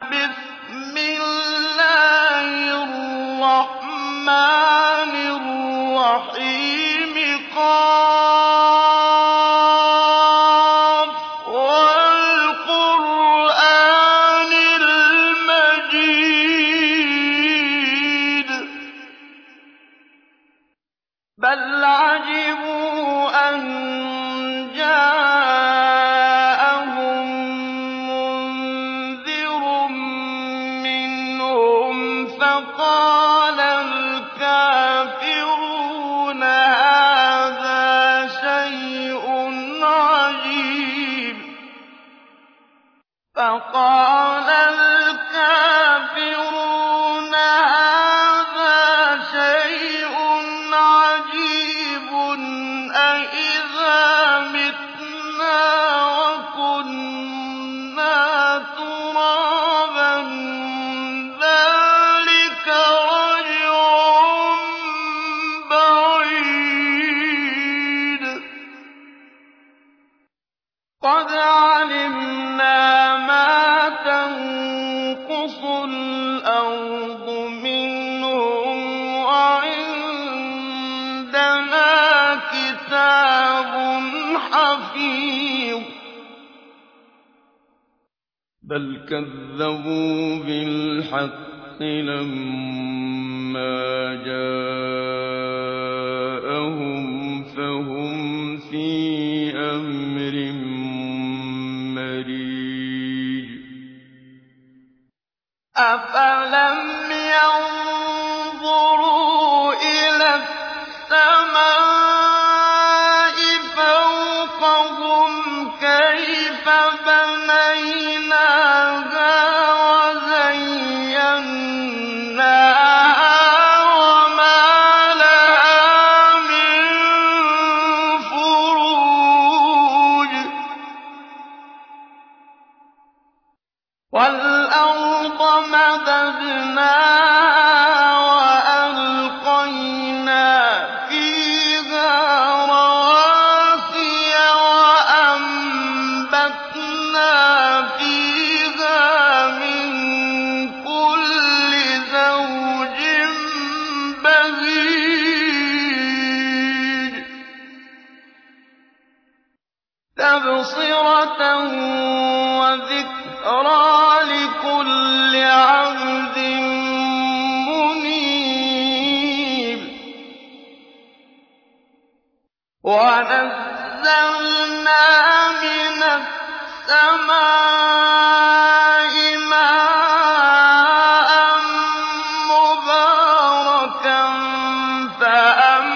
بِاسْمِ حفيظ بل كذبوا بالحق لما جاءهم فهم في أمر مريج. أفلم ينظروا إلى السماء والله مُبْصِرَةً وَذِكْرَىٰ لِكُلِّ عَبْدٍ مُّنِيبٍ. وَنَزَّلْنَا مِنَ السَّمَاءِ مَاءً مُّبَارَكًا فَأَنبَتْنَا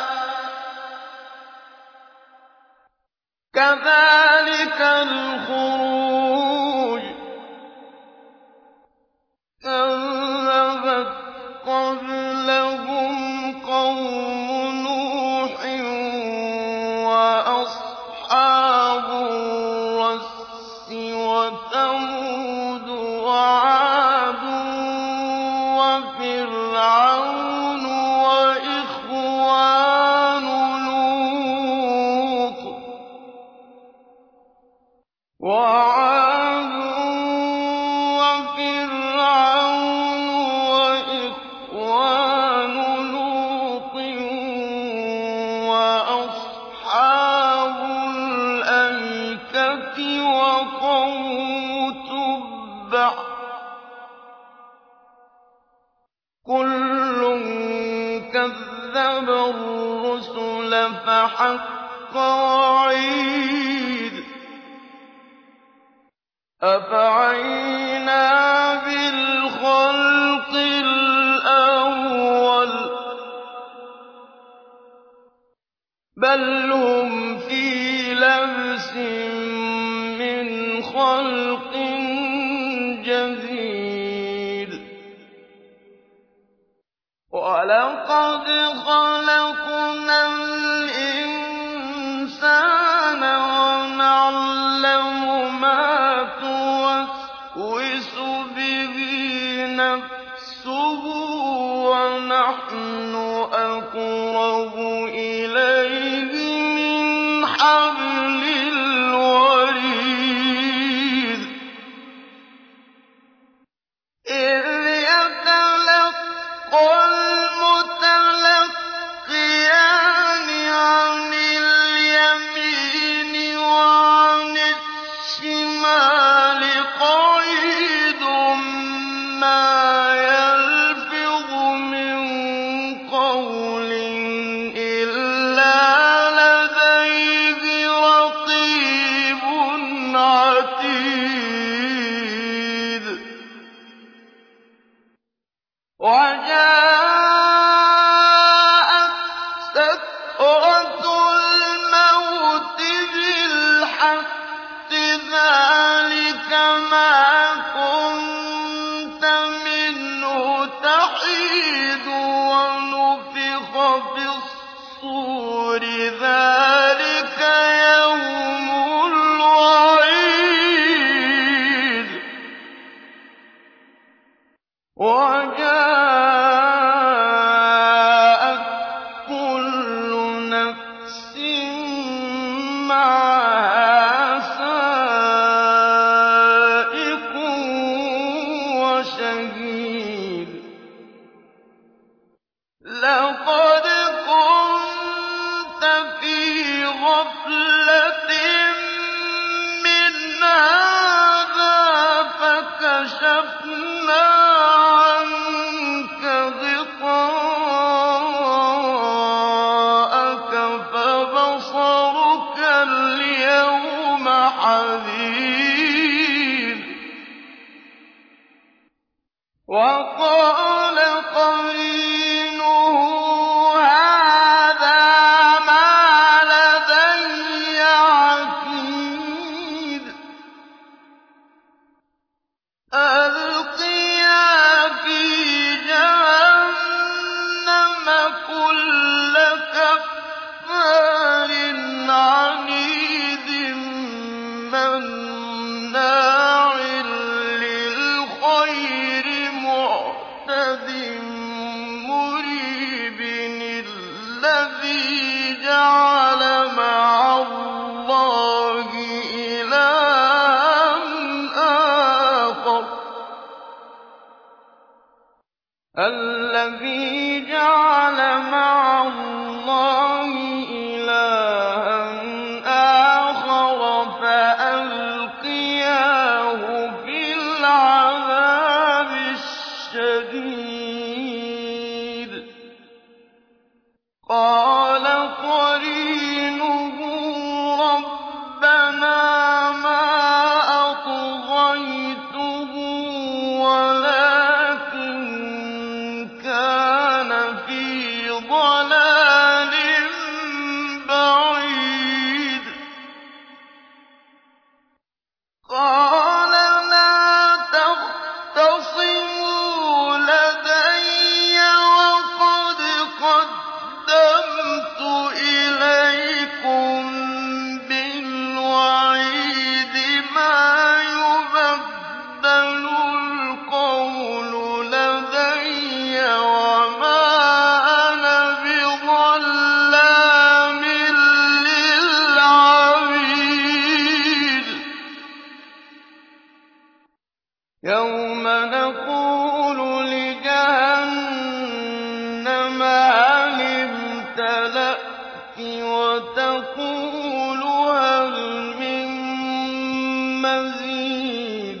ۚ كَذَٰلِكَ الْخُرُوجُ حق وعيد. أفعينا بالخلق الأول. بل هم في لبس من خلق جديد. ولقد خلقنا تُوَسْوِسُ بِهِ نَفْسُهُ وَنَحْنُ أَقْرَبُ إِلَيْهِ مَا فَكَشَفْنَا الَّذِي جَعَلَ مَعَ اللَّهِ إِلَٰهًا آخَرَ فَأَلْقِيَاهُ فِي الْعَذَابِ الشَّدِيدِ. يَوْمَ نَقُولُ لِجَهَنَّمَ هَلِ امْتَلَأْتِ وَتَقُولُ هَلْ مِن مَّزِيدٍ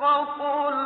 حق قل